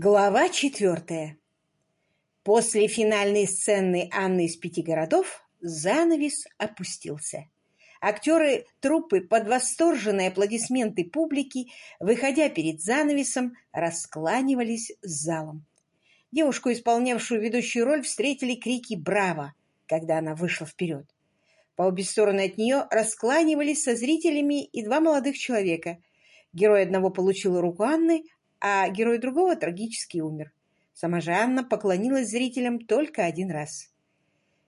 Глава четвертая. После финальной сцены Анны из пяти городов занавес опустился. Актеры труппы под восторженные аплодисменты публики, выходя перед занавесом, раскланивались с залом. Девушку, исполнявшую ведущую роль, встретили крики «Браво!», когда она вышла вперед. По обе стороны от нее раскланивались со зрителями и два молодых человека. Герой одного получил руку Анны, а герой другого трагически умер. Сама же Анна поклонилась зрителям только один раз.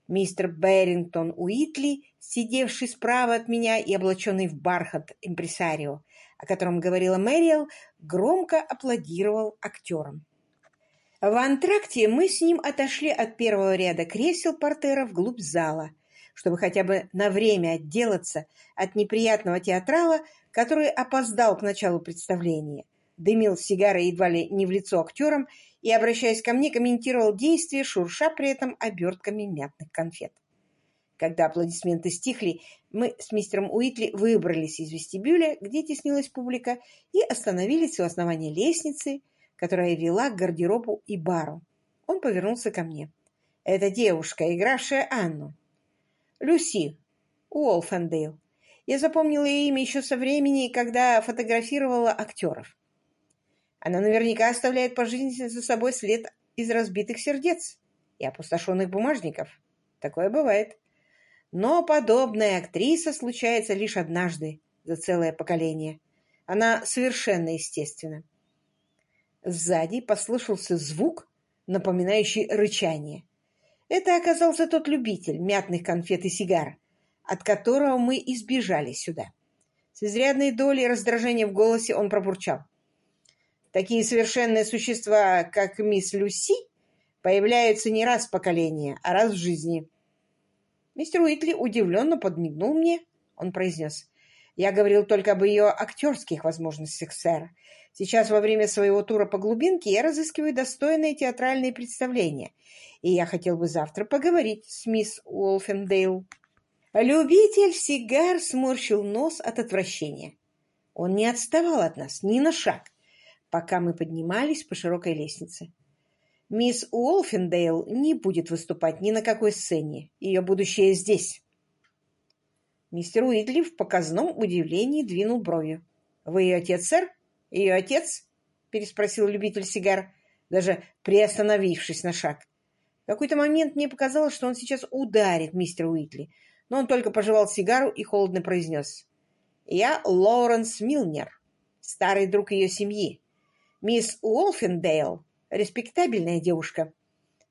Мистер Берингтон Уитли, сидевший справа от меня и облаченный в бархат импресарио, о котором говорила Мэриэл, громко аплодировал актерам. В антракте мы с ним отошли от первого ряда кресел портера вглубь зала, чтобы хотя бы на время отделаться от неприятного театрала, который опоздал к началу представления дымил сигарой едва ли не в лицо актерам и, обращаясь ко мне, комментировал действия, шурша при этом обертками мятных конфет. Когда аплодисменты стихли, мы с мистером Уитли выбрались из вестибюля, где теснилась публика, и остановились у основания лестницы, которая вела к гардеробу и бару. Он повернулся ко мне. «Это девушка, игравшая Анну». «Люси Уолфендейл. Я запомнила ее имя еще со времени, когда фотографировала актеров. Она наверняка оставляет по жизни за собой след из разбитых сердец и опустошенных бумажников. Такое бывает. Но подобная актриса случается лишь однажды за целое поколение. Она совершенно естественна. Сзади послышался звук, напоминающий рычание. Это оказался тот любитель мятных конфет и сигар, от которого мы избежали сюда. С изрядной долей раздражения в голосе он пробурчал. Такие совершенные существа, как мисс Люси, появляются не раз в поколении, а раз в жизни. Мистер Уитли удивленно подмигнул мне. Он произнес. Я говорил только об ее актерских возможностях, сэр. Сейчас во время своего тура по глубинке я разыскиваю достойные театральные представления, и я хотел бы завтра поговорить с мисс Уолфендейл. Любитель сигар сморщил нос от отвращения. Он не отставал от нас ни на шаг пока мы поднимались по широкой лестнице. Мисс Уолфендейл не будет выступать ни на какой сцене. Ее будущее здесь. Мистер Уидли в показном удивлении двинул бровью. «Вы ее отец, сэр? Ее отец?» — переспросил любитель сигар, даже приостановившись на шаг. В какой-то момент мне показалось, что он сейчас ударит мистера Уитли, но он только пожевал сигару и холодно произнес. «Я Лоуренс Милнер, старый друг ее семьи. Мисс Уолфендейл — респектабельная девушка.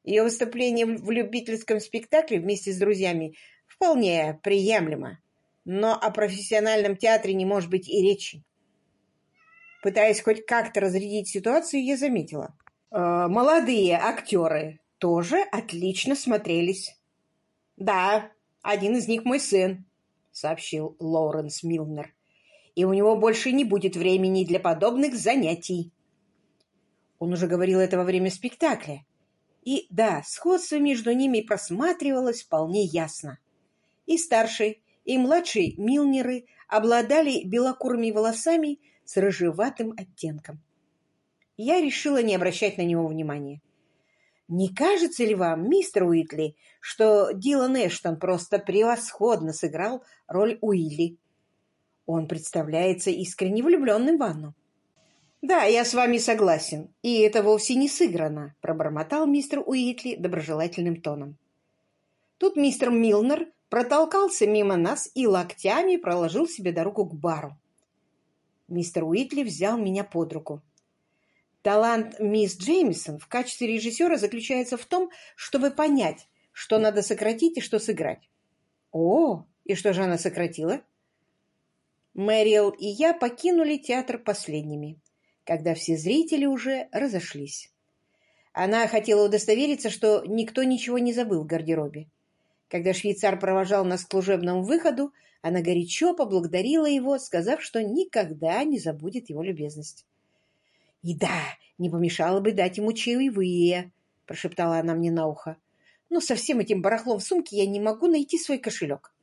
Ее выступление в любительском спектакле вместе с друзьями вполне приемлемо, но о профессиональном театре не может быть и речи. Пытаясь хоть как-то разрядить ситуацию, я заметила. Э, молодые актеры тоже отлично смотрелись. «Да, один из них мой сын», — сообщил Лоуренс Милнер. «И у него больше не будет времени для подобных занятий». Он уже говорил это во время спектакля. И да, сходство между ними просматривалось вполне ясно. И старший, и младший Милнеры обладали белокурыми волосами с рыжеватым оттенком. Я решила не обращать на него внимания. «Не кажется ли вам, мистер Уитли, что Дилан Эштон просто превосходно сыграл роль Уилли? Он представляется искренне влюбленным в Анну. «Да, я с вами согласен, и это вовсе не сыграно», — пробормотал мистер Уитли доброжелательным тоном. Тут мистер Милнер протолкался мимо нас и локтями проложил себе дорогу к бару. Мистер Уитли взял меня под руку. Талант мисс Джеймисон в качестве режиссера заключается в том, чтобы понять, что надо сократить и что сыграть. О, и что же она сократила? Мэриэл и я покинули театр последними когда все зрители уже разошлись. Она хотела удостовериться, что никто ничего не забыл в гардеробе. Когда швейцар провожал нас к служебному выходу, она горячо поблагодарила его, сказав, что никогда не забудет его любезность. — И да, не помешало бы дать ему чаевые, — прошептала она мне на ухо. — Но со всем этим барахлом в сумке я не могу найти свой кошелек.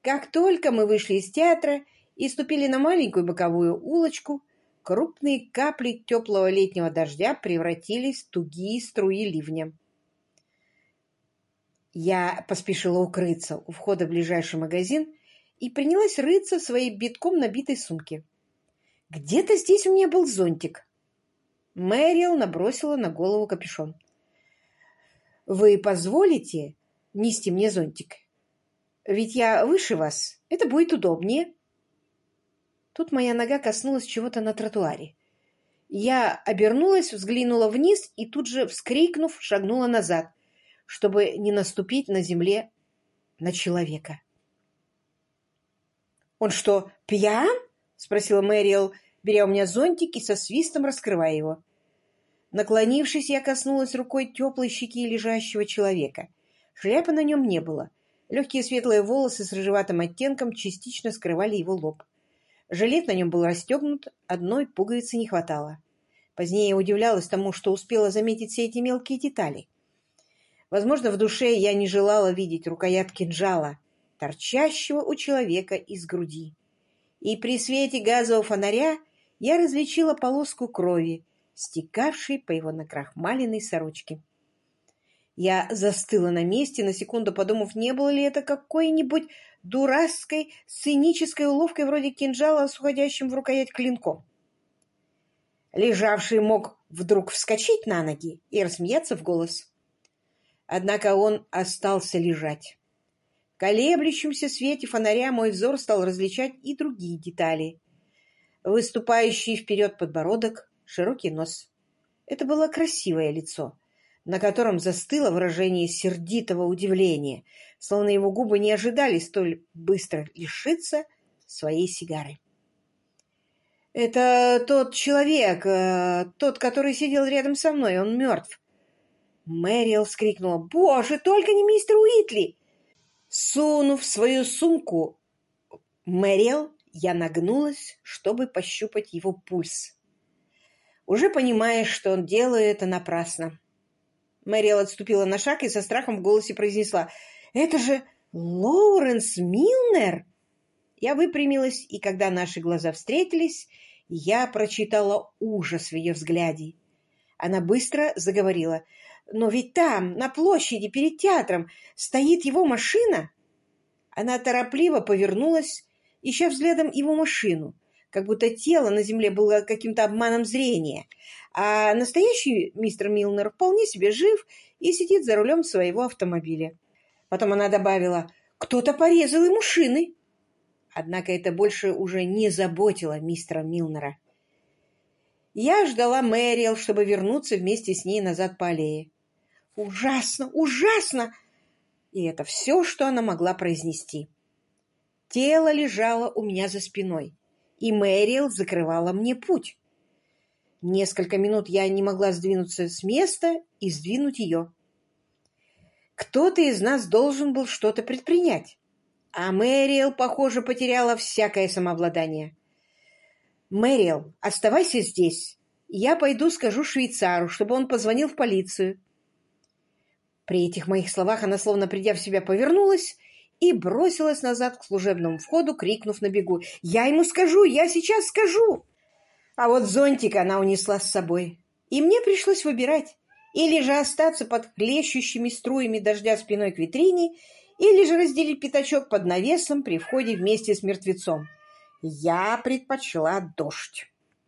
Как только мы вышли из театра и ступили на маленькую боковую улочку, крупные капли теплого летнего дождя превратились в тугие струи ливня. Я поспешила укрыться у входа в ближайший магазин и принялась рыться в своей битком набитой сумке. Где-то здесь у меня был зонтик. Мэрил набросила на голову капюшон. «Вы позволите нести мне зонтик? Ведь я выше вас. Это будет удобнее». Тут моя нога коснулась чего-то на тротуаре. Я обернулась, взглянула вниз и тут же, вскрикнув, шагнула назад, чтобы не наступить на земле на человека. «Он что, пьян?» — спросила Мэриэл, беря у меня зонтик и со свистом раскрывая его. Наклонившись, я коснулась рукой теплой щеки лежащего человека. Шляпы на нем не было. Легкие светлые волосы с рыжеватым оттенком частично скрывали его лоб. Жилет на нем был расстегнут, одной пуговицы не хватало. Позднее я удивлялась тому, что успела заметить все эти мелкие детали. Возможно, в душе я не желала видеть рукоять кинжала, торчащего у человека из груди. И при свете газового фонаря я различила полоску крови, стекавшей по его накрахмаленной сорочке. Я застыла на месте, на секунду подумав, не было ли это какой-нибудь дурацкой, сценической уловкой вроде кинжала с уходящим в рукоять клинком. Лежавший мог вдруг вскочить на ноги и рассмеяться в голос. Однако он остался лежать. В колеблющемся свете фонаря мой взор стал различать и другие детали. Выступающий вперед подбородок, широкий нос. Это было красивое лицо — на котором застыло выражение сердитого удивления, словно его губы не ожидали столь быстро лишиться своей сигары. «Это тот человек, э, тот, который сидел рядом со мной, он мертв». Мэриэл вскрикнула. «Боже, только не мистер Уитли!» Сунув свою сумку, Мэриэл, я нагнулась, чтобы пощупать его пульс. Уже понимая, что он делает это напрасно. Мэриэл отступила на шаг и со страхом в голосе произнесла. «Это же Лоуренс Милнер!» Я выпрямилась, и когда наши глаза встретились, я прочитала ужас в ее взгляде. Она быстро заговорила. «Но ведь там, на площади, перед театром, стоит его машина!» Она торопливо повернулась, ища взглядом его машину, как будто тело на земле было каким-то обманом зрения, а настоящий мистер Милнер вполне себе жив и сидит за рулем своего автомобиля. Потом она добавила, кто-то порезал ему шины. Однако это больше уже не заботило мистера Милнера. Я ждала Мэриэл, чтобы вернуться вместе с ней назад по аллее. «Ужасно! Ужасно!» И это все, что она могла произнести. Тело лежало у меня за спиной и Мэрил закрывала мне путь. Несколько минут я не могла сдвинуться с места и сдвинуть ее. Кто-то из нас должен был что-то предпринять, а Мэрил, похоже, потеряла всякое самообладание. «Мэрил, оставайся здесь. Я пойду скажу швейцару, чтобы он позвонил в полицию». При этих моих словах она, словно придя в себя, повернулась и бросилась назад к служебному входу, крикнув на бегу. «Я ему скажу! Я сейчас скажу!» А вот зонтик она унесла с собой. И мне пришлось выбирать. Или же остаться под хлещущими струями дождя спиной к витрине, или же разделить пятачок под навесом при входе вместе с мертвецом. Я предпочла дождь.